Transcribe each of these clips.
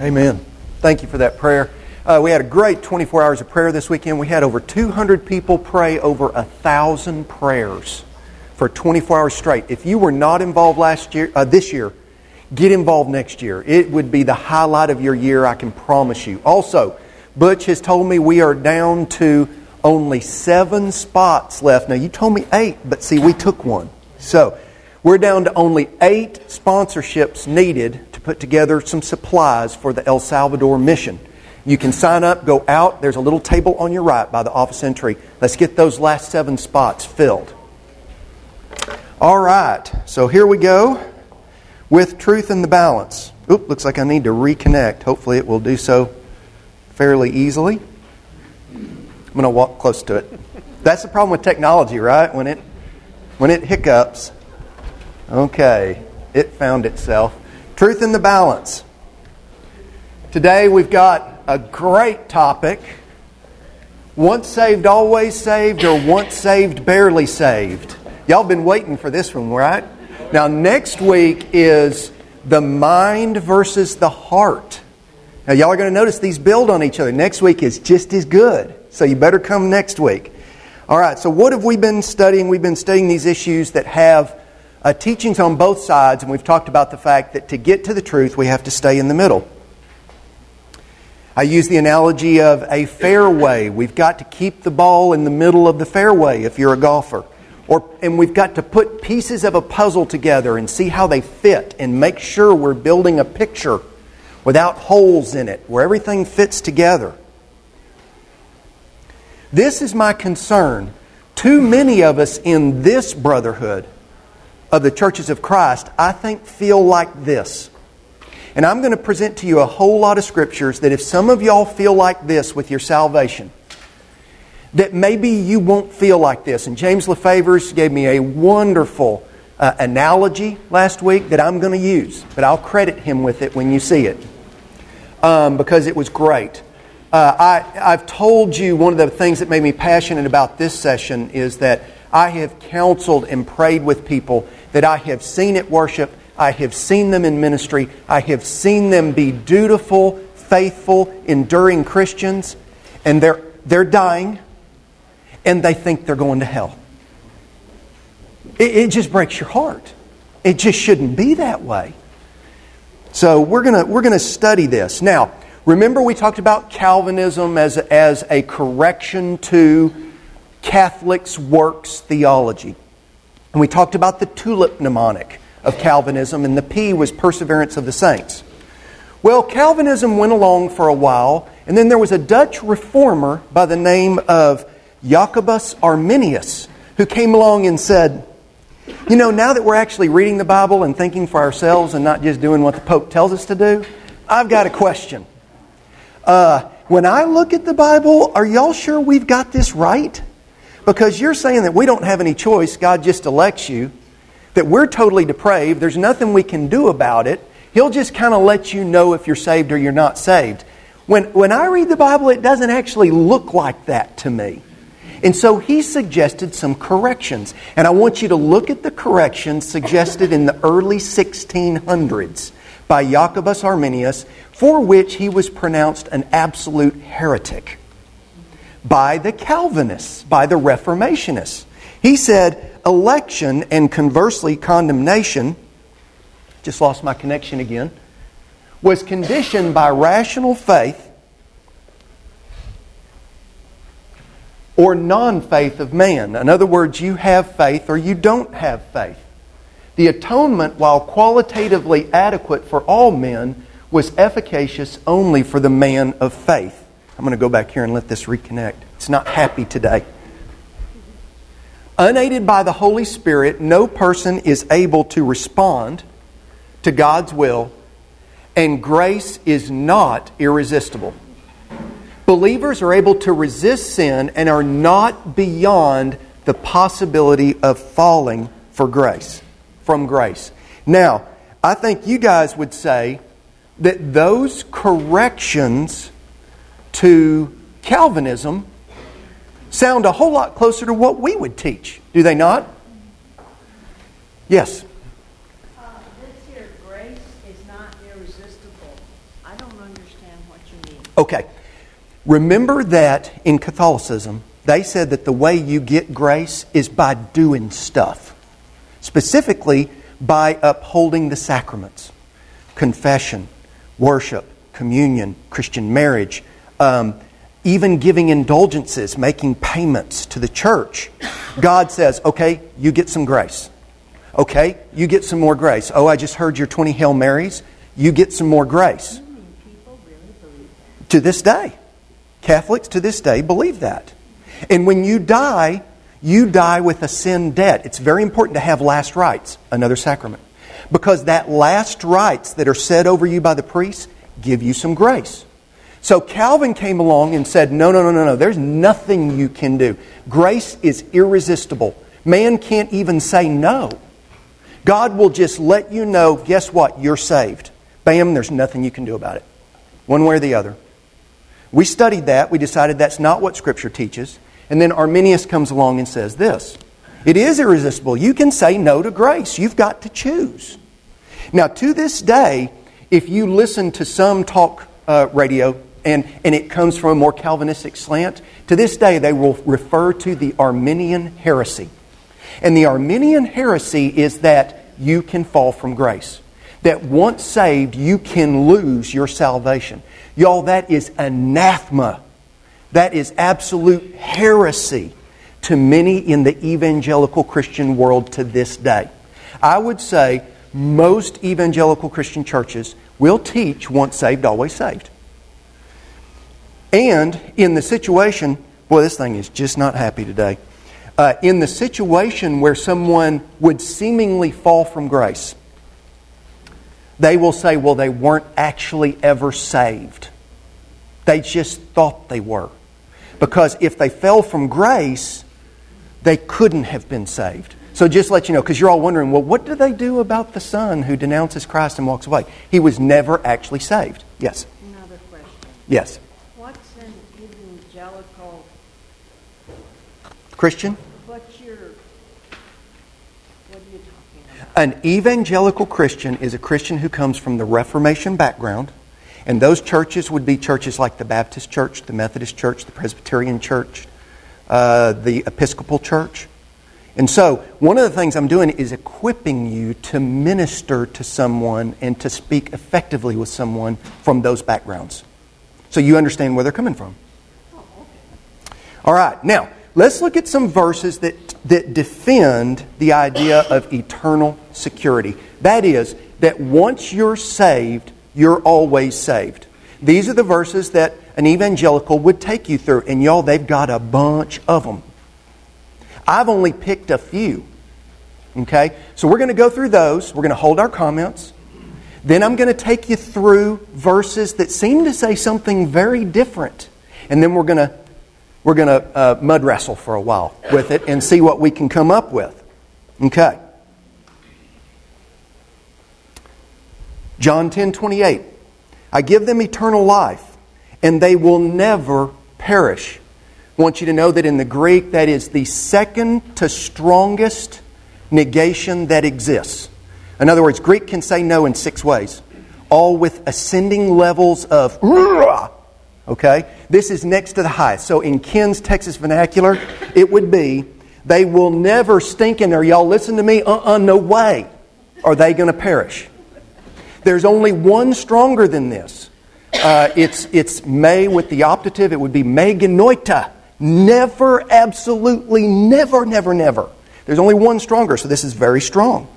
Amen. Thank you for that prayer. Uh, we had a great 24 hours of prayer this weekend. We had over 200 people pray over a thousand prayers for 24 hours straight. If you were not involved last year, uh, this year, get involved next year. It would be the highlight of your year, I can promise you. Also, Butch has told me we are down to only seven spots left. Now, you told me eight, but see, we took one. So, we're down to only eight sponsorships needed to put together some supplies for the El Salvador mission. You can sign up, go out. There's a little table on your right by the office entry. Let's get those last seven spots filled. All right, so here we go with truth in the balance. Oop, looks like I need to reconnect. Hopefully, it will do so fairly easily. I'm going to walk close to it. That's the problem with technology, right? When it when it hiccups. Okay, it found itself. Truth in the balance. Today we've got a great topic. Once saved, always saved, or once saved, barely saved. Y'all been waiting for this one, right? Now, next week is the mind versus the heart. Now, y'all are going to notice these build on each other. Next week is just as good. So you better come next week. All right, so what have we been studying? We've been studying these issues that have uh, teachings on both sides, and we've talked about the fact that to get to the truth, we have to stay in the middle. I use the analogy of a fairway. We've got to keep the ball in the middle of the fairway if you're a golfer. Or, and we've got to put pieces of a puzzle together and see how they fit and make sure we're building a picture without holes in it, where everything fits together. This is my concern. Too many of us in this brotherhood of the churches of Christ, I think, feel like this. And I'm going to present to you a whole lot of scriptures that if some of y'all feel like this with your salvation, that maybe you won't feel like this. And James LeFavors gave me a wonderful uh, analogy last week that I'm going to use, but I'll credit him with it when you see it um, because it was great. Uh, I, I've told you one of the things that made me passionate about this session is that I have counseled and prayed with people that I have seen at worship, I have seen them in ministry, I have seen them be dutiful, faithful, enduring Christians, and they're, they're dying, and they think they're going to hell. It, it just breaks your heart. It just shouldn't be that way. So we're going to we're going to study this. Now, Remember, we talked about Calvinism as, as a correction to Catholics' works theology. And we talked about the tulip mnemonic of Calvinism, and the P was perseverance of the saints. Well, Calvinism went along for a while, and then there was a Dutch reformer by the name of Jacobus Arminius who came along and said, You know, now that we're actually reading the Bible and thinking for ourselves and not just doing what the Pope tells us to do, I've got a question. Uh, when I look at the Bible, are y'all sure we've got this right? Because you're saying that we don't have any choice, God just elects you, that we're totally depraved, there's nothing we can do about it. He'll just kind of let you know if you're saved or you're not saved. When, when I read the Bible, it doesn't actually look like that to me. And so he suggested some corrections. And I want you to look at the corrections suggested in the early 1600s by Jacobus Arminius, for which he was pronounced an absolute heretic by the Calvinists, by the Reformationists. He said election and conversely condemnation, just lost my connection again, was conditioned by rational faith or non faith of man. In other words, you have faith or you don't have faith. The atonement, while qualitatively adequate for all men, was efficacious only for the man of faith. I'm going to go back here and let this reconnect. It's not happy today. Unaided by the Holy Spirit, no person is able to respond to God's will, and grace is not irresistible. Believers are able to resist sin and are not beyond the possibility of falling for grace from grace. Now, I think you guys would say that those corrections to Calvinism sound a whole lot closer to what we would teach, do they not? Yes. Uh, this here grace is not irresistible. I don't understand what you mean. Okay. Remember that in Catholicism, they said that the way you get grace is by doing stuff, specifically by upholding the sacraments confession, worship, communion, Christian marriage, um, even giving indulgences, making payments to the church. God says, okay, you get some grace. Okay, you get some more grace. Oh, I just heard your 20 Hail Marys. You get some more grace. To this day. Catholics to this day believe that. And when you die, you die with a sin debt. It's very important to have last rites, another sacrament. Because that last rites that are said over you by the priest give you some grace. So Calvin came along and said, no, no, no, no, no, there's nothing you can do. Grace is irresistible. Man can't even say no. God will just let you know, guess what? You're saved. Bam, there's nothing you can do about it. One way or the other. We studied that. We decided that's not what Scripture teaches. And then Arminius comes along and says this It is irresistible. You can say no to grace. You've got to choose. Now, to this day, if you listen to some talk uh, radio and, and it comes from a more Calvinistic slant, to this day they will refer to the Arminian heresy. And the Arminian heresy is that you can fall from grace. That once saved, you can lose your salvation. Y'all, that is anathema. That is absolute heresy to many in the evangelical Christian world to this day. I would say most evangelical Christian churches will teach once saved, always saved. And in the situation, boy, this thing is just not happy today. Uh, in the situation where someone would seemingly fall from grace, they will say, well, they weren't actually ever saved. They just thought they were. Because if they fell from grace, they couldn't have been saved. So just let you know, because you're all wondering, well, what do they do about the son who denounces Christ and walks away? He was never actually saved. Yes? Another question. Yes. What's an evangelical, Christian? what's your, what are you talking about? An evangelical Christian is a Christian who comes from the Reformation background, and those churches would be churches like the Baptist Church, the Methodist Church, the Presbyterian Church, uh, the Episcopal Church. And so, one of the things I'm doing is equipping you to minister to someone and to speak effectively with someone from those backgrounds. So you understand where they're coming from. All right, now, let's look at some verses that, that defend the idea of eternal security. That is, that once you're saved, you're always saved. These are the verses that an evangelical would take you through, and y'all, they've got a bunch of them. I've only picked a few. Okay? So we're going to go through those. We're going to hold our comments. Then I'm going to take you through verses that seem to say something very different. And then we're going to we're going to uh, mud wrestle for a while with it and see what we can come up with. Okay. John 10 28. I give them eternal life, and they will never perish. I want you to know that in the Greek, that is the second to strongest negation that exists. In other words, Greek can say no in six ways, all with ascending levels of okay? This is next to the highest. So in Ken's Texas vernacular, it would be they will never stink in there. Y'all listen to me? Uh uh no way are they going to perish. There's only one stronger than this. Uh, it's, it's me with the optative. It would be me genoita. Never, absolutely, never, never, never. There's only one stronger, so this is very strong.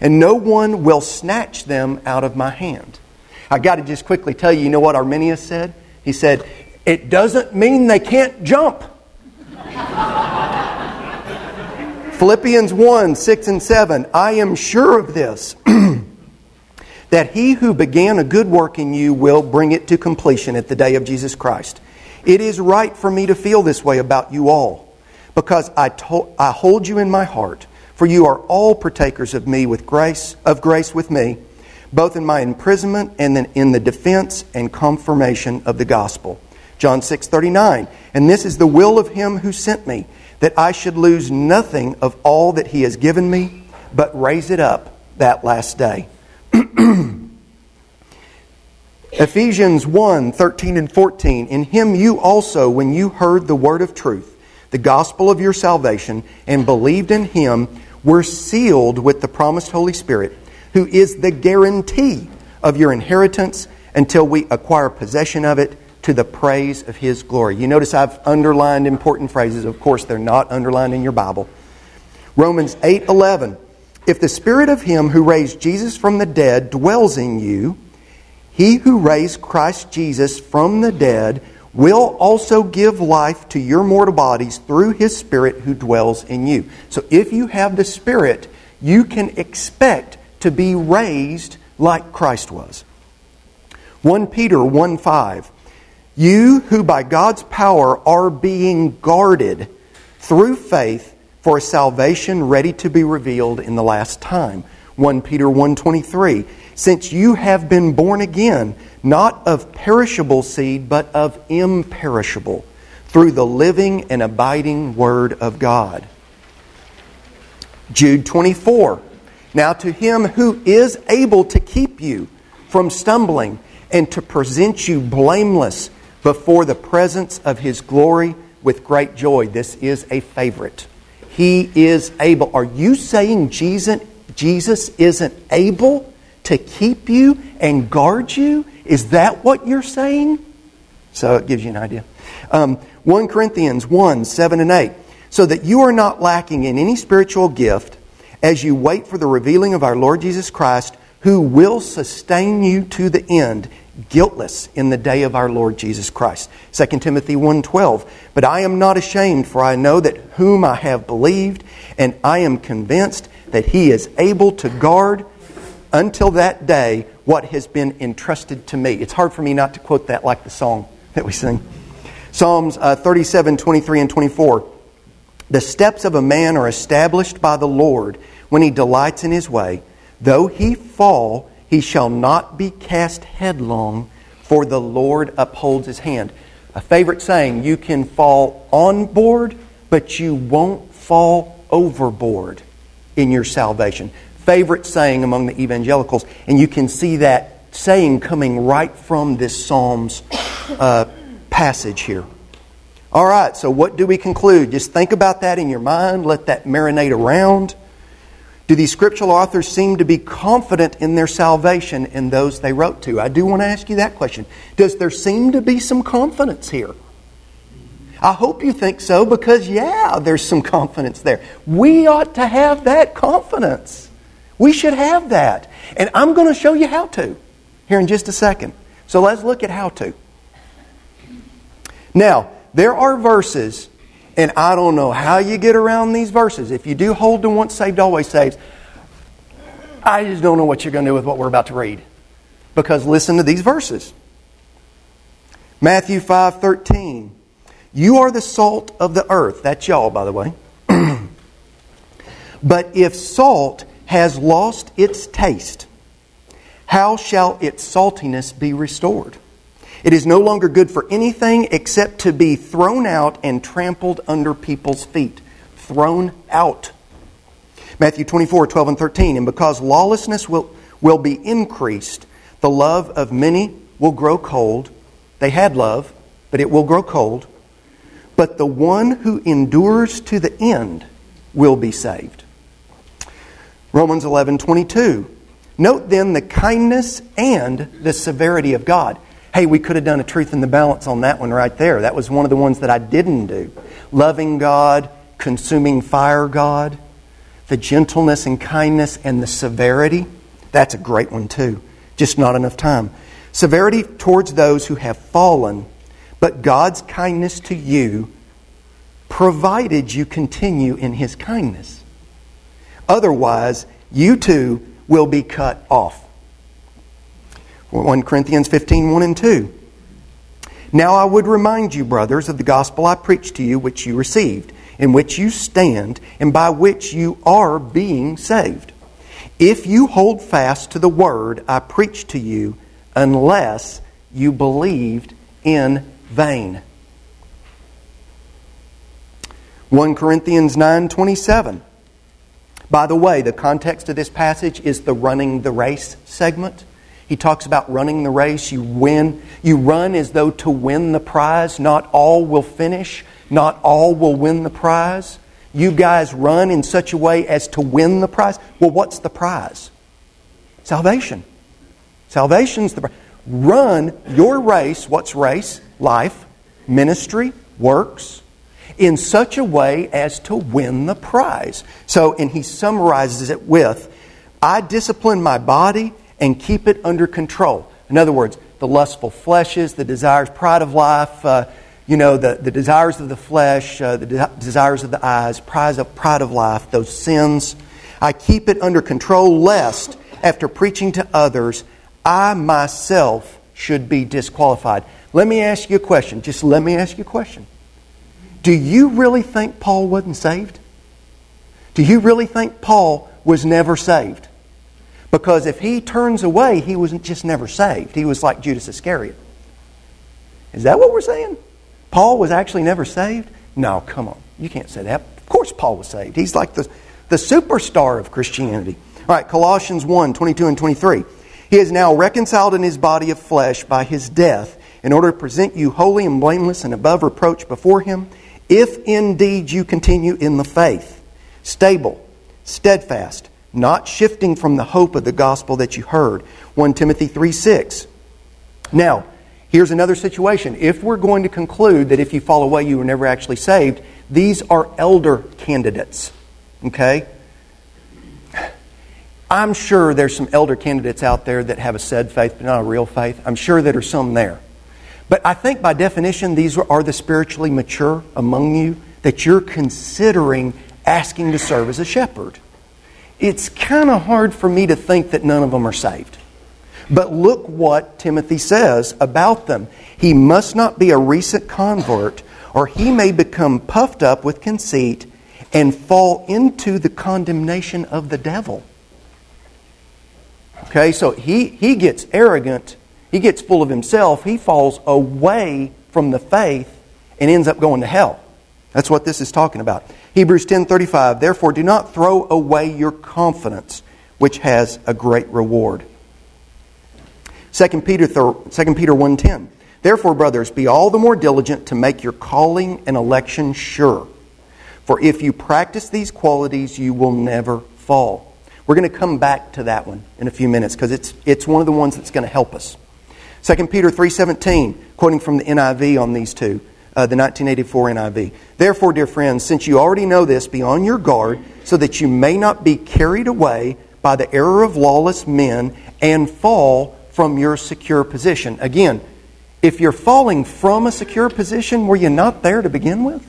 And no one will snatch them out of my hand. I got to just quickly tell you, you know what Arminius said? He said, It doesn't mean they can't jump. Philippians 1 6 and 7. I am sure of this, that he who began a good work in you will bring it to completion at the day of Jesus Christ. It is right for me to feel this way about you all, because I, to- I hold you in my heart, for you are all partakers of me with grace, of grace with me, both in my imprisonment and then in the defense and confirmation of the gospel. John 6:39. And this is the will of him who sent me, that I should lose nothing of all that he has given me, but raise it up that last day. Ephesians 1 13 and 14. In him you also, when you heard the word of truth, the gospel of your salvation, and believed in him, were sealed with the promised Holy Spirit, who is the guarantee of your inheritance until we acquire possession of it to the praise of his glory. You notice I've underlined important phrases. Of course, they're not underlined in your Bible. Romans 8 11. If the spirit of him who raised Jesus from the dead dwells in you, he who raised Christ Jesus from the dead will also give life to your mortal bodies through his Spirit who dwells in you. So if you have the Spirit, you can expect to be raised like Christ was. 1 Peter 1 5. You who by God's power are being guarded through faith for a salvation ready to be revealed in the last time. 1 Peter 1:23 Since you have been born again not of perishable seed but of imperishable through the living and abiding word of God. Jude 24 Now to him who is able to keep you from stumbling and to present you blameless before the presence of his glory with great joy. This is a favorite. He is able. Are you saying Jesus, Jesus isn't able to keep you and guard you? Is that what you're saying? So it gives you an idea. Um, 1 Corinthians 1 7 and 8. So that you are not lacking in any spiritual gift as you wait for the revealing of our Lord Jesus Christ, who will sustain you to the end guiltless in the day of our Lord Jesus Christ. 2 Timothy 1:12 But I am not ashamed for I know that whom I have believed and I am convinced that he is able to guard until that day what has been entrusted to me. It's hard for me not to quote that like the song that we sing. Psalms uh, 37, 23, and 24. The steps of a man are established by the Lord when he delights in his way. Though he fall, he shall not be cast headlong, for the Lord upholds his hand. A favorite saying you can fall on board, but you won't fall overboard in your salvation. Favorite saying among the evangelicals, and you can see that saying coming right from this Psalms uh, passage here. All right, so what do we conclude? Just think about that in your mind, let that marinate around. Do these scriptural authors seem to be confident in their salvation in those they wrote to? I do want to ask you that question. Does there seem to be some confidence here? I hope you think so because, yeah, there's some confidence there. We ought to have that confidence. We should have that. And I'm going to show you how to here in just a second. So let's look at how to. Now, there are verses and I don't know how you get around these verses. If you do hold to once saved, always saved, I just don't know what you're going to do with what we're about to read. Because listen to these verses. Matthew 5 13. You are the salt of the earth. That's y'all, by the way. but if salt has lost its taste, how shall its saltiness be restored? It is no longer good for anything except to be thrown out and trampled under people's feet. Thrown out. Matthew 24, 12 and 13. And because lawlessness will, will be increased, the love of many will grow cold. They had love, but it will grow cold. But the one who endures to the end will be saved. Romans 11, 22. Note then the kindness and the severity of God. Hey, we could have done a truth in the balance on that one right there. That was one of the ones that I didn't do. Loving God, consuming fire God, the gentleness and kindness and the severity. That's a great one too. Just not enough time. Severity towards those who have fallen, but God's kindness to you, provided you continue in His kindness. Otherwise, you too will be cut off. 1 Corinthians 15 1 and 2. Now I would remind you, brothers, of the gospel I preached to you, which you received, in which you stand, and by which you are being saved. If you hold fast to the word I preached to you, unless you believed in vain. 1 Corinthians 9:27. By the way, the context of this passage is the running the race segment. He talks about running the race. You win. You run as though to win the prize. Not all will finish. Not all will win the prize. You guys run in such a way as to win the prize. Well, what's the prize? Salvation. Salvation's the prize. Run your race. What's race? Life, ministry, works, in such a way as to win the prize. So, and he summarizes it with I discipline my body and keep it under control. In other words, the lustful fleshes, the desires, pride of life, uh, you know, the, the desires of the flesh, uh, the de- desires of the eyes, pride of, pride of life, those sins. I keep it under control, lest, after preaching to others, I myself should be disqualified. Let me ask you a question. Just let me ask you a question. Do you really think Paul wasn't saved? Do you really think Paul was never saved? Because if he turns away, he was just never saved. He was like Judas Iscariot. Is that what we're saying? Paul was actually never saved? No, come on. You can't say that. Of course, Paul was saved. He's like the, the superstar of Christianity. All right, Colossians 1 22 and 23. He is now reconciled in his body of flesh by his death in order to present you holy and blameless and above reproach before him, if indeed you continue in the faith, stable, steadfast not shifting from the hope of the gospel that you heard. 1 Timothy 3 6. Now, here's another situation. If we're going to conclude that if you fall away, you were never actually saved, these are elder candidates. Okay? I'm sure there's some elder candidates out there that have a said faith, but not a real faith. I'm sure there are some there. But I think by definition, these are the spiritually mature among you that you're considering asking to serve as a shepherd it's kind of hard for me to think that none of them are saved. But look what Timothy says about them. He must not be a recent convert, or he may become puffed up with conceit and fall into the condemnation of the devil. Okay, so he, he gets arrogant, he gets full of himself, he falls away from the faith and ends up going to hell. That's what this is talking about. Hebrews 10:35 Therefore do not throw away your confidence which has a great reward. 2 Peter 2 Peter 1:10 Therefore brothers be all the more diligent to make your calling and election sure. For if you practice these qualities you will never fall. We're going to come back to that one in a few minutes because it's it's one of the ones that's going to help us. 2 Peter 3:17 quoting from the NIV on these two uh, the 1984 NIV. Therefore, dear friends, since you already know this, be on your guard so that you may not be carried away by the error of lawless men and fall from your secure position. Again, if you're falling from a secure position, were you not there to begin with?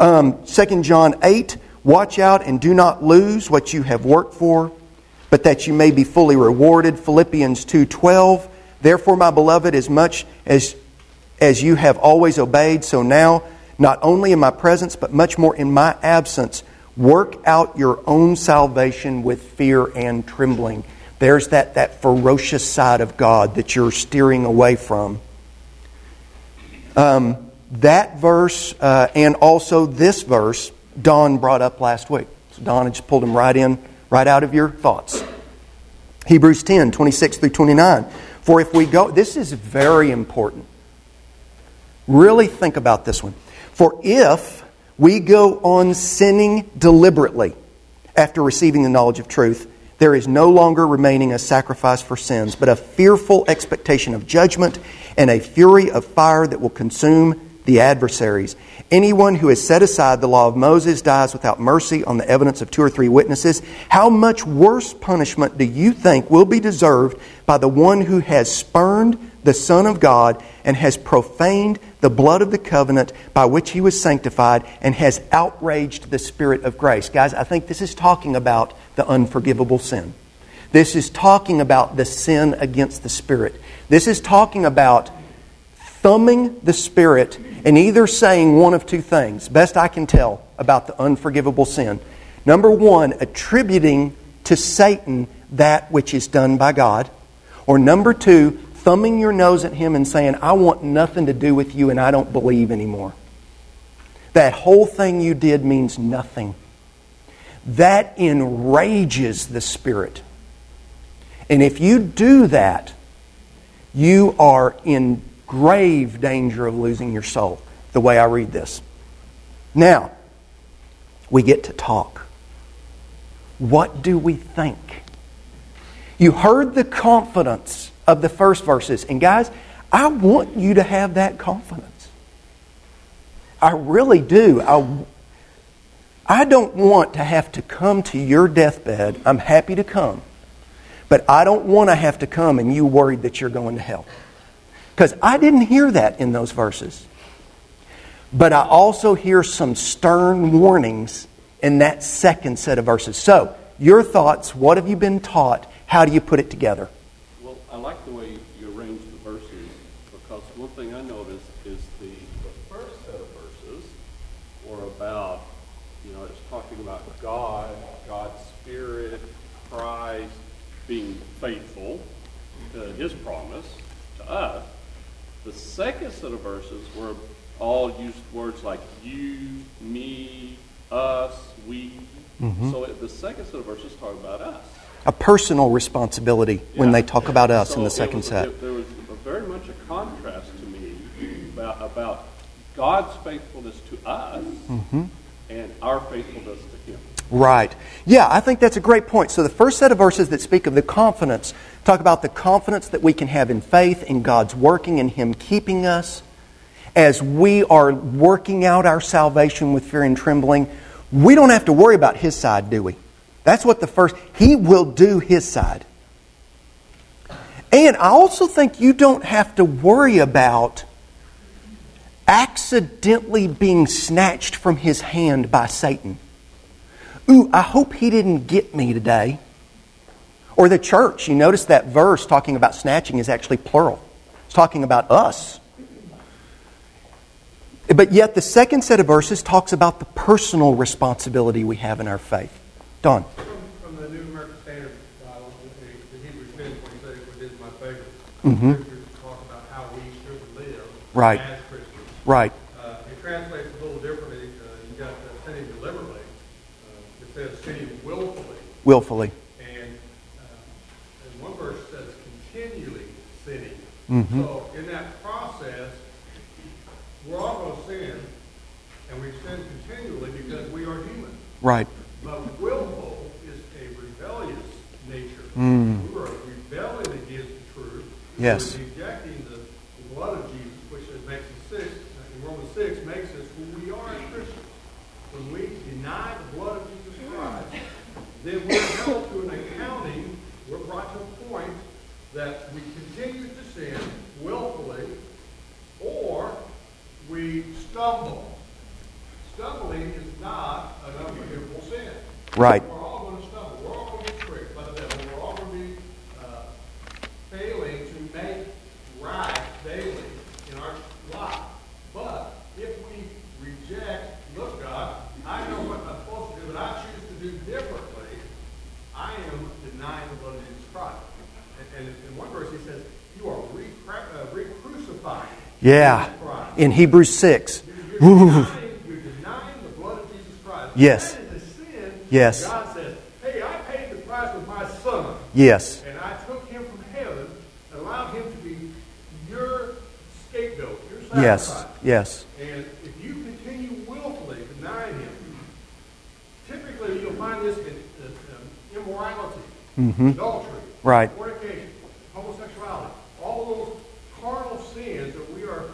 Um, 2 John 8, watch out and do not lose what you have worked for, but that you may be fully rewarded. Philippians 2.12, therefore, my beloved, as much as as you have always obeyed, so now, not only in my presence, but much more in my absence, work out your own salvation with fear and trembling. There's that, that ferocious side of God that you're steering away from. Um, that verse uh, and also this verse, Don brought up last week. So Don just pulled him right in, right out of your thoughts. Hebrews 10, 26 through 29. For if we go, this is very important. Really think about this one. For if we go on sinning deliberately after receiving the knowledge of truth, there is no longer remaining a sacrifice for sins, but a fearful expectation of judgment and a fury of fire that will consume the adversaries. Anyone who has set aside the law of Moses dies without mercy on the evidence of two or three witnesses. How much worse punishment do you think will be deserved by the one who has spurned the Son of God and has profaned the blood of the covenant by which he was sanctified and has outraged the Spirit of grace. Guys, I think this is talking about the unforgivable sin. This is talking about the sin against the Spirit. This is talking about thumbing the Spirit and either saying one of two things, best I can tell, about the unforgivable sin. Number one, attributing to Satan that which is done by God. Or number two, thumbing your nose at him and saying, I want nothing to do with you and I don't believe anymore. That whole thing you did means nothing. That enrages the Spirit. And if you do that, you are in grave danger of losing your soul, the way I read this. Now, we get to talk. What do we think? You heard the confidence of the first verses. And guys, I want you to have that confidence. I really do. I, I don't want to have to come to your deathbed. I'm happy to come. But I don't want to have to come and you worried that you're going to hell. Because I didn't hear that in those verses. But I also hear some stern warnings in that second set of verses. So, your thoughts, what have you been taught? How do you put it together? Well, I like the way you arrange the verses because one thing I noticed is the, the first set of verses were about, you know, it's talking about God, God's Spirit, Christ, being faithful to His promise to us. The second set of verses were all used words like you, me, us, we. Mm-hmm. So the second set of verses talk about us. A personal responsibility when they talk about us So in the second was- set. it- There was a- very much a contrast to me about, about God's faithfulness to us Mm-hmm. and our faithfulness to Him. Right. Yeah, I think that's a great point. So the first set of verses that speak of the confidence talk about the confidence that we can have in faith, in God's working, in Him keeping us. As we are working out our salvation with fear and trembling, we don't have to worry about His side, do we? That's what the first, He will do His side. And I also think you don't have to worry about accidentally being snatched from His hand by Satan. Ooh, I hope he didn't get me today. Or the church. You notice that verse talking about snatching is actually plural. It's talking about us. But yet, the second set of verses talks about the personal responsibility we have in our faith. Don. From, from the New American Standard Bible, the, the Hebrews 10 26, which is my favorite, Mhm. scriptures talk about how we should live Right. as Christians. Right. Uh, it translates a little differently. Uh, you got uh, sinning deliberately. Uh, it says sinning willfully. And, uh, and one verse says continually sinning. Mhm. So in that process, we're all going to sin, and we sin continually because we are human. Right. But willful is a rebellious nature. Mm. We are rebelling against the truth. Yes. We're rejecting the, the blood of Jesus, which is, makes us six, in Romans 6, makes us who we are as Christians. When we deny the blood of Jesus Christ, then we're held to an accounting, we're brought to a point that we continue to sin willfully, or we stumble. Stumbling is not an unforgivable sin. Right. We're all going to stumble. We're all going to be tricked by the devil. We're all going to be uh, failing to make right daily in our life. But if we reject, look, God, I know what I'm supposed to do, but I choose to do differently, I am denying the blood of Jesus Christ. And, and in one verse he says, you are re- uh, re-crucifying Yeah. In Hebrews 6. You're Woo. denying, you're denying the blood of Jesus Christ. Yes. That is a sin. Yes. God says, hey, I paid the price with my son, Yes. and I took him from heaven and allowed him to be your scapegoat, your sacrifice. Yes. Yes. And if you continue willfully denying him, typically you'll find this in uh, um, immorality, Mhm. adultery, Right. fornication, homosexuality, all those carnal sins that we are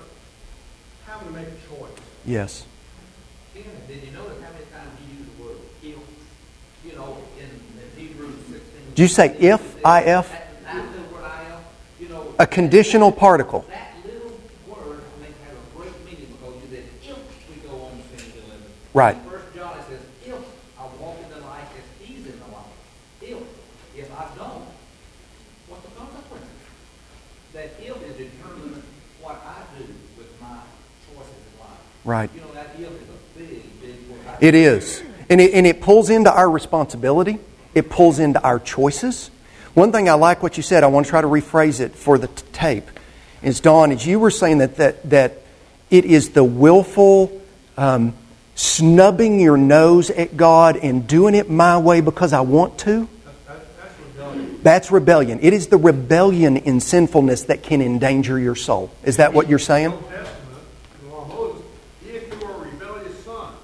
having to make a choice. Yes. Did you notice how many times he used the word if? You know, in, Hebrews 16. Did you say if, if? That, that little word if, you know. A conditional particle. That little word may have a great meaning because you said, if we go on sin to live. Right. In First John it says, if I walk in the light as he's in the light. If, if I don't, what's the consequences? That if is determining what I do with my choices in life. Right. You know, that if is a big, big. It is. And it, and it pulls into our responsibility, it pulls into our choices. One thing I like what you said, I want to try to rephrase it for the t- tape, is Don, as you were saying that, that, that it is the willful um, snubbing your nose at God and doing it my way because I want to. That's, that's, that's rebellion. That's rebellion. It is the rebellion in sinfulness that can endanger your soul. Is that what you're saying? the Old Testament, in the law of Moses, if you were a rebellious son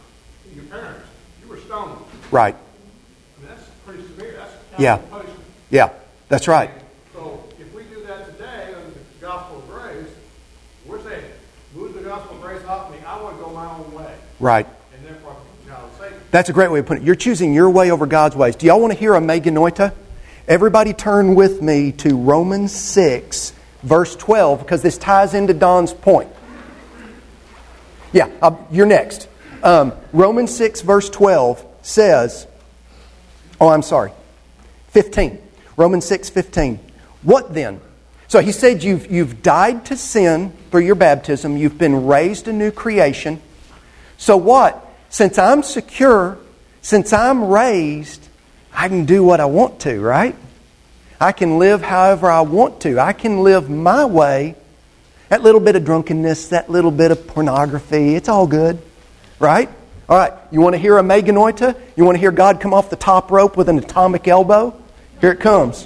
to your parents, you were stoned. Right. I mean, that's pretty severe. That's Yeah. punishment. Yeah, that's right. So if we do that today under the gospel of grace, we're saying, move the gospel of grace off me. I want to go my own way. Right. And therefore, I'm a child of Satan. That's a great way of putting it. You're choosing your way over God's ways. Do y'all want to hear a meganoita? Everybody turn with me to Romans 6, verse 12, because this ties into Don's point. Yeah, uh, you're next. Um, Romans 6, verse 12 says, oh, I'm sorry, 15. Romans 6, 15. What then? So he said you've, you've died to sin through your baptism, you've been raised a new creation. So what? Since I'm secure, since I'm raised, I can do what I want to, right? I can live however I want to. I can live my way. That little bit of drunkenness, that little bit of pornography, it's all good, right? All right, you want to hear a meganoita? You want to hear God come off the top rope with an atomic elbow? Here it comes.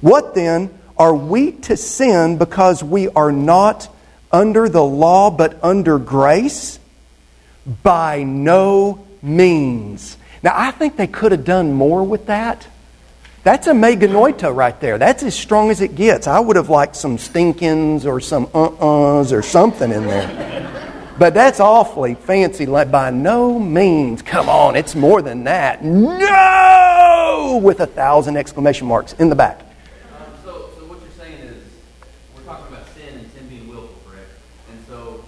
What then? Are we to sin because we are not under the law but under grace? By no means. Now, I think they could have done more with that. That's a meganoita right there. That's as strong as it gets. I would have liked some stinkins or some uh-uhs or something in there. But that's awfully fancy. Like, by no means. Come on, it's more than that. No! With a thousand exclamation marks in the back. Um, so, so what you're saying is, we're talking about sin and sin being willful, correct? And so,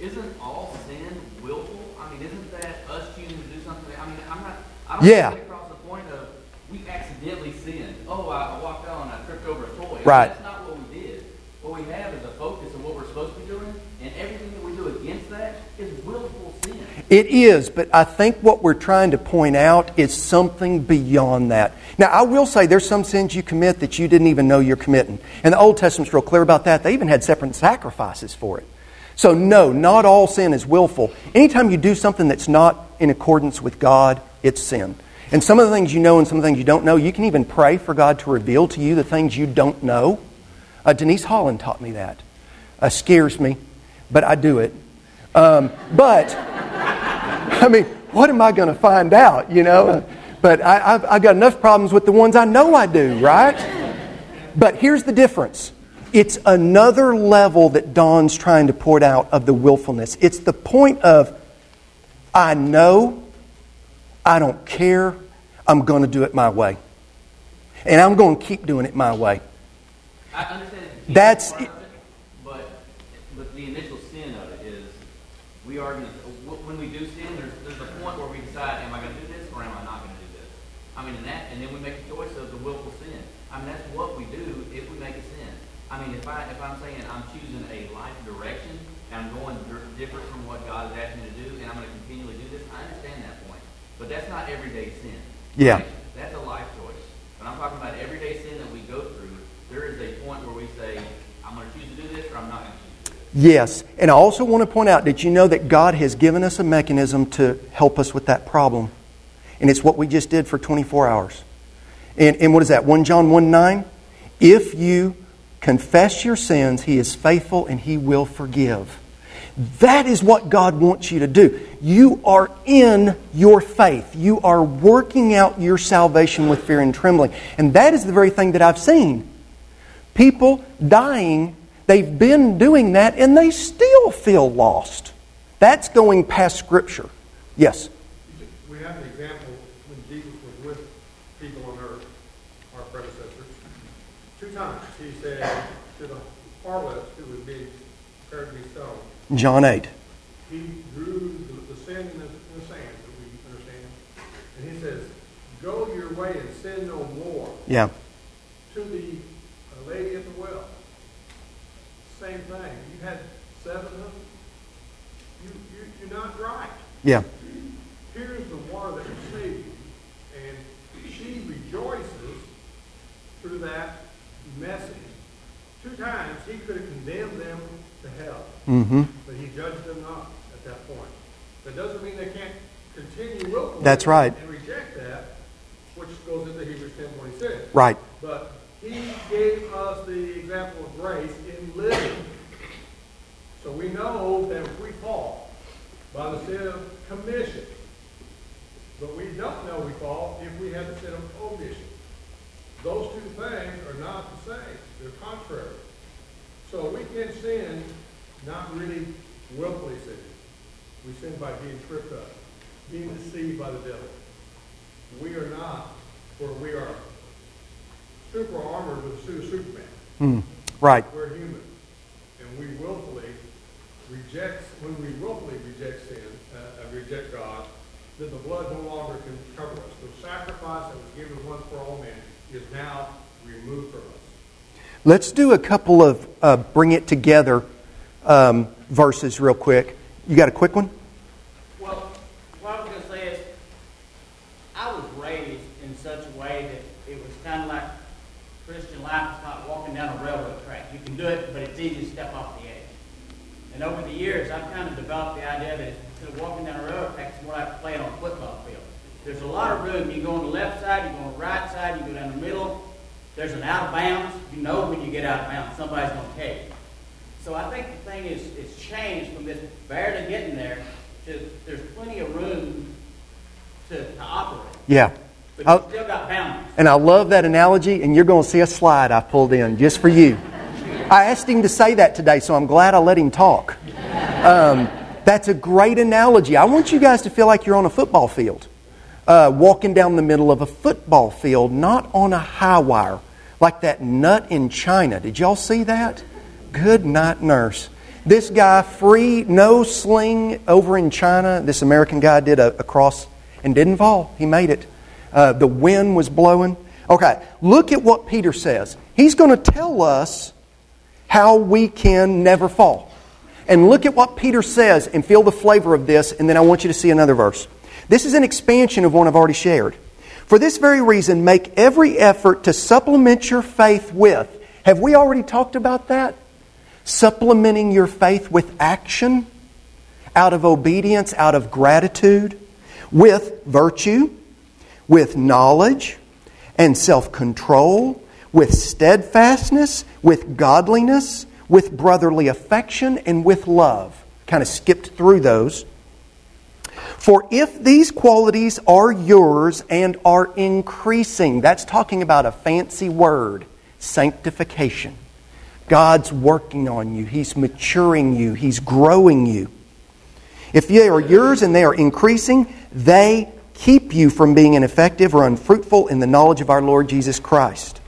isn't all sin willful? I mean, isn't that us choosing to do something? I mean, I'm not. I don't Yeah. get across the point of we accidentally sinned. Oh, I, I walked out and I tripped over a toy. Right. That's not what we did. What we have is a focus of what we're supposed to be doing, and everything that we do against that is willful sin. It is, but I think what we're trying to point out is something beyond that. Now, I will say there's some sins you commit that you didn't even know you're committing. And the Old Testament's real clear about that. They even had separate sacrifices for it. So, no, not all sin is willful. Anytime you do something that's not in accordance with God, it's sin. And some of the things you know and some of the things you don't know, you can even pray for God to reveal to you the things you don't know. Uh, Denise Holland taught me that. Uh, scares me, but I do it. Um, but. I mean, what am I going to find out, you know? But I, I've, I've got enough problems with the ones I know I do, right? But here's the difference it's another level that Don's trying to point out of the willfulness. It's the point of, I know, I don't care, I'm going to do it my way. And I'm going to keep doing it my way. I understand That's- it, but but the initial sin of it is we are going to There's there's a point where we decide, am I going to do this or am I not going to do this? I mean, and that, and then we make a choice of the willful sin. I mean, that's what we do if we make a sin. I mean, if I if I'm saying I'm choosing a life direction and I'm going different from what God has asked me to do, and I'm going to continually do this, I understand that point. But that's not everyday sin. Yeah. Right? That's a life choice. When I'm talking about everyday sin that we go through, there is a point where we say, I'm going to choose to do this or I'm not going to choose to do this. Yes. And I also want to point out that you know that God has given us a mechanism to help us with that problem. And it's what we just did for 24 hours. And, and what is that? 1 John 1 9? If you confess your sins, He is faithful and He will forgive. That is what God wants you to do. You are in your faith. You are working out your salvation with fear and trembling. And that is the very thing that I've seen. People dying, they've been doing that and they still feel lost. That's going past Scripture. Yes? We have an example when Jesus was with people on earth, our predecessors. Two times he said to the harlots who would be prepared to be stoned, John 8. he drew the, the sin in the, in the sand that we understand. And he says, Go your way and sin no more. Yeah. To the uh, lady at the well, same thing. You had seven of them. You, you, you're not right. Yeah. Here's the water that save. And she rejoices through that message. Two times he could have condemned them to hell, Mm-hmm. but he judged them not at that point. That doesn't mean they can't continue willfully That's right. and reject that, which goes into Hebrews ten twenty six. Right. But he gave us the example of grace in living. So we know that if we fall by the sin of commission, but we don't know we fall if we have the sin of omission. Those two things are not the same. They're contrary. So we can sin, not really willfully sin. We sin by being tripped up, being deceived by the devil. We are not, for we are super armored with the suit of Superman. Mm, right. We're human. And we willfully reject, when we willfully reject sin, uh, uh, reject God, then the blood no longer can cover us. The sacrifice that was given once for all men is now removed from us. Let's do a couple of uh, bring it together um, verses real quick. You got a quick one? Well, what I was going to say is, I was raised in such a way that it was kind of like Christian life is not walking down a railroad track. You can do it's easy to step off the edge. And over the years, I've kind of developed the idea that instead of walking down a railroad track, it's more like playing on a football field. There's a lot of room. You go on the left side, you go on the right side, you go down the middle. There's an out of bounds. You know when you get out of bounds, somebody's going to take you. So I think the thing is, is changed from this barely getting there to there's plenty of room to, to operate. Yeah. But you still got boundaries. And I love that analogy, and you're going to see a slide I pulled in just for you. I asked him to say that today, so I'm glad I let him talk. Um, that's a great analogy. I want you guys to feel like you're on a football field, uh, walking down the middle of a football field, not on a high wire, like that nut in China. Did y'all see that? Good night, nurse. This guy, free, no sling over in China. This American guy did a, a cross and didn't fall. He made it. Uh, the wind was blowing. Okay, look at what Peter says. He's going to tell us how we can never fall. And look at what Peter says and feel the flavor of this, and then I want you to see another verse. This is an expansion of one I've already shared. For this very reason, make every effort to supplement your faith with. Have we already talked about that? Supplementing your faith with action, out of obedience, out of gratitude, with virtue, with knowledge and self control, with steadfastness, with godliness, with brotherly affection, and with love. Kind of skipped through those. For if these qualities are yours and are increasing, that's talking about a fancy word sanctification. God's working on you, He's maturing you, He's growing you. If they are yours and they are increasing, they keep you from being ineffective or unfruitful in the knowledge of our Lord Jesus Christ.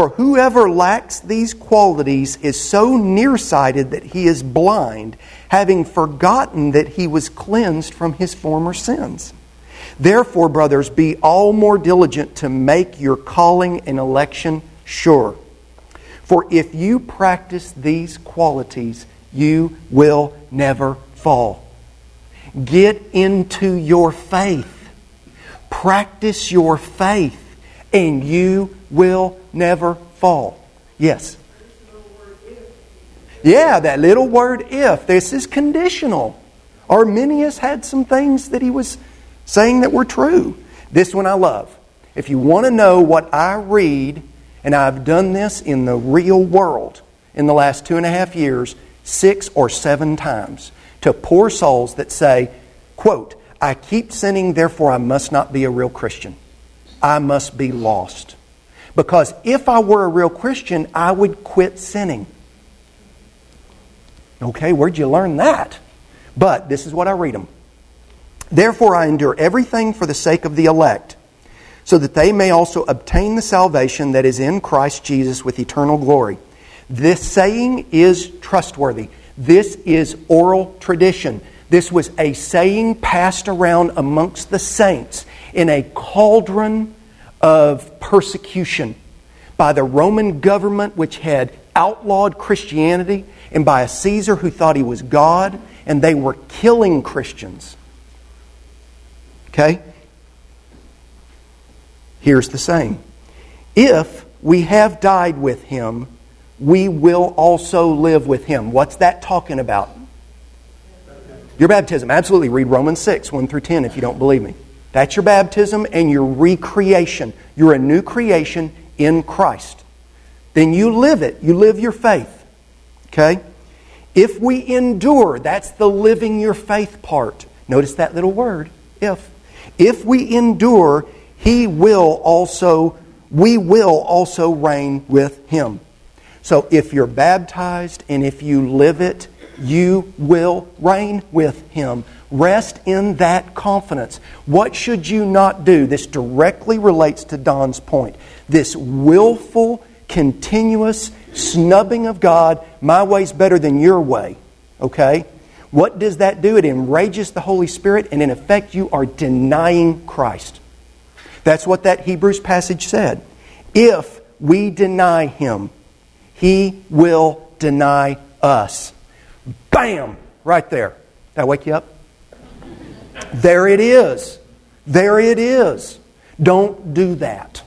For whoever lacks these qualities is so nearsighted that he is blind, having forgotten that he was cleansed from his former sins. Therefore, brothers, be all more diligent to make your calling and election sure. For if you practice these qualities, you will never fall. Get into your faith. Practice your faith, and you will never fall. Yes? Yeah, that little word if. This is conditional. Arminius had some things that he was saying that were true. This one I love. If you want to know what I read, and I've done this in the real world in the last two and a half years, six or seven times, to poor souls that say, quote, I keep sinning, therefore I must not be a real Christian. I must be lost. Because if I were a real Christian, I would quit sinning. Okay, where'd you learn that? But this is what I read them. Therefore, I endure everything for the sake of the elect, so that they may also obtain the salvation that is in Christ Jesus with eternal glory. This saying is trustworthy. This is oral tradition. This was a saying passed around amongst the saints in a cauldron of persecution by the Roman government, which had outlawed Christianity, and by a Caesar who thought he was God, and they were killing Christians. Okay? Here's the saying If we have died with him, we will also live with him. What's that talking about? Your baptism. Absolutely. Read Romans 6, 1 through 10 if you don't believe me. That's your baptism and your recreation. You're a new creation in Christ. Then you live it. You live your faith. Okay? If we endure, that's the living your faith part. Notice that little word, if. If we endure, he will also, we will also reign with him. So if you're baptized and if you live it, you will reign with him. Rest in that confidence. What should you not do? This directly relates to Don's point. This willful, continuous snubbing of God, my way's better than your way. Okay? What does that do? It enrages the Holy Spirit, and in effect, you are denying Christ. That's what that Hebrews passage said. If we deny Him, He will deny us. Bam! Right there. Did I wake you up? There it is. There it is. Don't do that.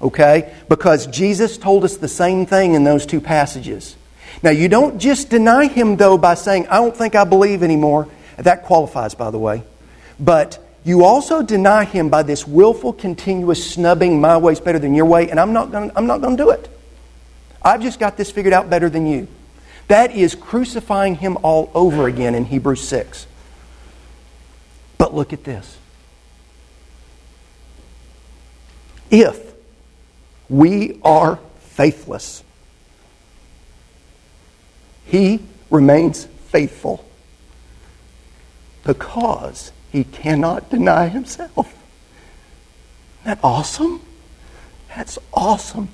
Okay? Because Jesus told us the same thing in those two passages. Now, you don't just deny him, though, by saying, I don't think I believe anymore. That qualifies, by the way. But you also deny him by this willful, continuous snubbing, my way's better than your way, and I'm not going I'm not going to do it. I've just got this figured out better than you. That is crucifying him all over again in Hebrews 6. But look at this. If we are faithless, he remains faithful because he cannot deny himself. Isn't that awesome? That's awesome.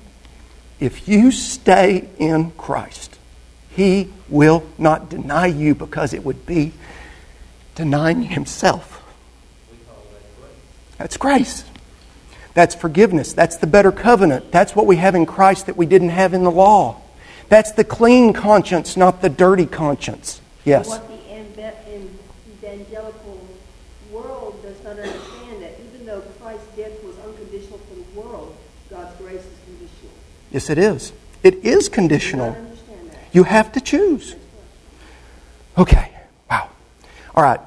If you stay in Christ, he will not deny you because it would be denying himself. That's grace. That's forgiveness. That's the better covenant. That's what we have in Christ that we didn't have in the law. That's the clean conscience, not the dirty conscience. Yes. What the evangelical world does not understand that even though Christ's death was unconditional for the world, God's grace is conditional. Yes, it is. It is conditional. You have to choose. Okay. Wow. All right.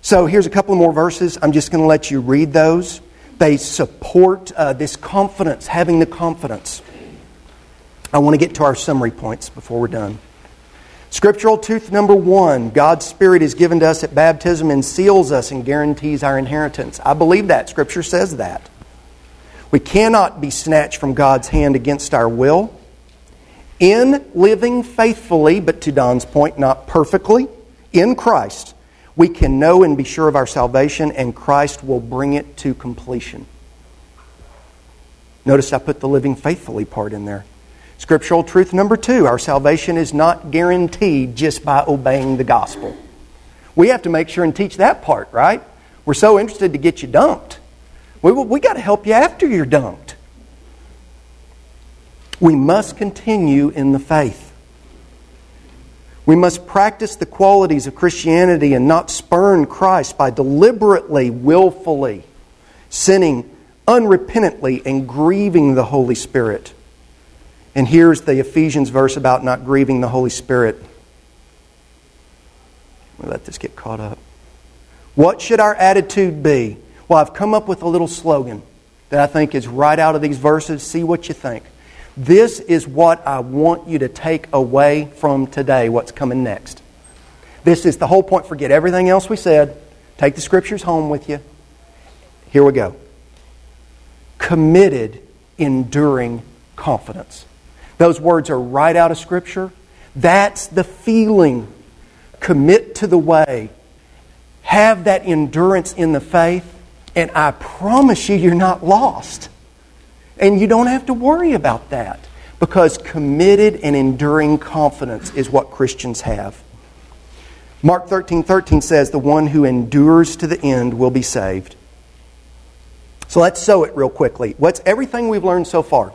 So here's a couple more verses. I'm just going to let you read those. They support uh, this confidence, having the confidence. I want to get to our summary points before we're done. Scriptural truth number one God's Spirit is given to us at baptism and seals us and guarantees our inheritance. I believe that. Scripture says that. We cannot be snatched from God's hand against our will. In living faithfully, but to Don's point, not perfectly, in Christ, we can know and be sure of our salvation, and Christ will bring it to completion. Notice I put the living faithfully part in there. Scriptural truth number two our salvation is not guaranteed just by obeying the gospel. We have to make sure and teach that part, right? We're so interested to get you dunked. We, we got to help you after you're dunked. We must continue in the faith. We must practice the qualities of Christianity and not spurn Christ by deliberately, willfully sinning unrepentantly and grieving the Holy Spirit. And here's the Ephesians verse about not grieving the Holy Spirit. Let me let this get caught up. What should our attitude be? Well, I've come up with a little slogan that I think is right out of these verses. See what you think. This is what I want you to take away from today, what's coming next. This is the whole point. Forget everything else we said. Take the scriptures home with you. Here we go. Committed, enduring confidence. Those words are right out of Scripture. That's the feeling. Commit to the way. Have that endurance in the faith, and I promise you, you're not lost. And you don't have to worry about that because committed and enduring confidence is what Christians have. Mark 13 13 says, The one who endures to the end will be saved. So let's sew it real quickly. What's everything we've learned so far?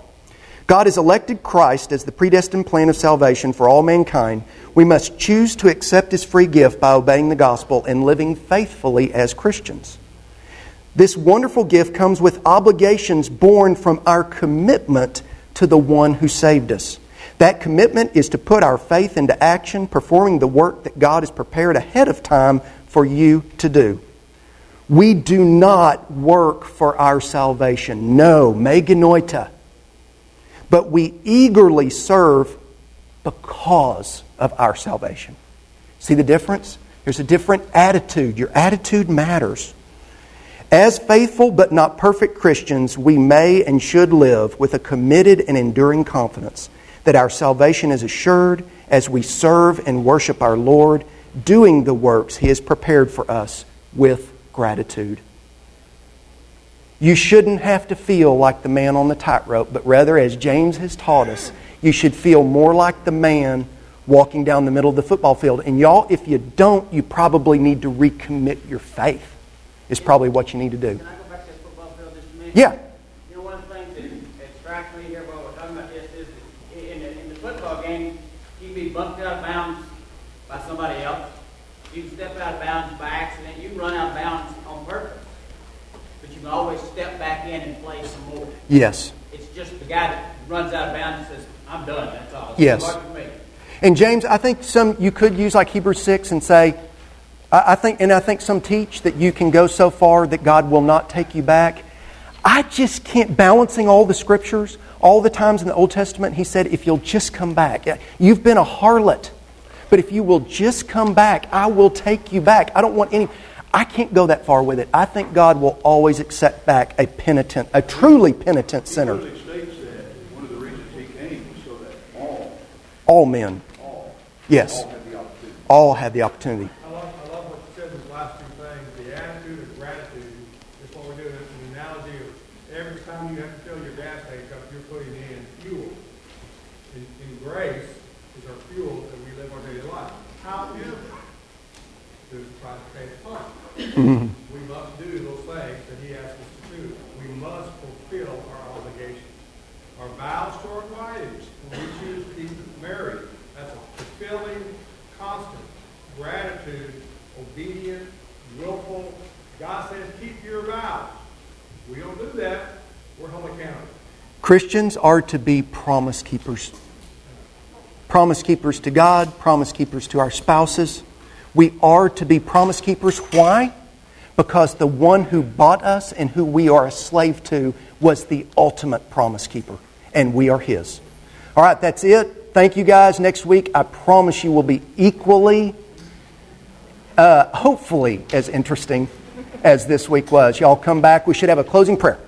God has elected Christ as the predestined plan of salvation for all mankind. We must choose to accept his free gift by obeying the gospel and living faithfully as Christians. This wonderful gift comes with obligations born from our commitment to the one who saved us. That commitment is to put our faith into action, performing the work that God has prepared ahead of time for you to do. We do not work for our salvation. No, me genoito. But we eagerly serve because of our salvation. See the difference? There's a different attitude. Your attitude matters. As faithful but not perfect Christians, we may and should live with a committed and enduring confidence that our salvation is assured as we serve and worship our Lord, doing the works He has prepared for us with gratitude. You shouldn't have to feel like the man on the tightrope, but rather, as James has taught us, you should feel more like the man walking down the middle of the football field. And y'all, if you don't, you probably need to recommit your faith, is probably what you need to do. Can I go back to this football field just a minute? Yeah. You know, one of the things that, that strikes me here while we're talking about this is that in the, in the football game, you can be bumped out of bounds by somebody else. You can step out of bounds by accident. You run out of bounds on purpose. But you can always step back in and play some more. Yes. It's just the guy that runs out of bounds and says, I'm done, that's all. It's Yes. too hard for me. And James, I think some you could use like Hebrews 6 and say, I I think, and I think some teach that you can go so far that God will not take you back. I just can't, balancing all the scriptures, all the times in the Old Testament, he said, if you'll just come back. You've been a harlot, but if you will just come back, I will take you back. I don't want any, I can't go that far with it. I think God will always accept back a penitent, a truly penitent sinner. clearly states that one of the reasons he came was so that all, men. Yes. all had the opportunity. All have the opportunity. I love, I love what you said in those last two things. The attitude of gratitude is what we're doing. It's an analogy of every time you have to fill your gas tank up, you're putting in fuel. And, and grace is our fuel that we live our daily life. However, there's a price to pay the We must do those things that he asks us to do. We must fulfill our obligations. Our vows to our wives, when we choose to be married, that's a fulfilling, constant gratitude, obedient, willful. God says, keep your vows. We don't do that, we're held accountable. Christians are to be promise keepers. Promise keepers to God, promise keepers to our spouses. We are to be promise keepers. Why? Because the one who bought us and who we are a slave to was the ultimate promise keeper, and we are his. All right, that's it. Thank you guys. Next week, I promise you will be equally, uh, hopefully, as interesting as this week was. Y'all come back. We should have a closing prayer.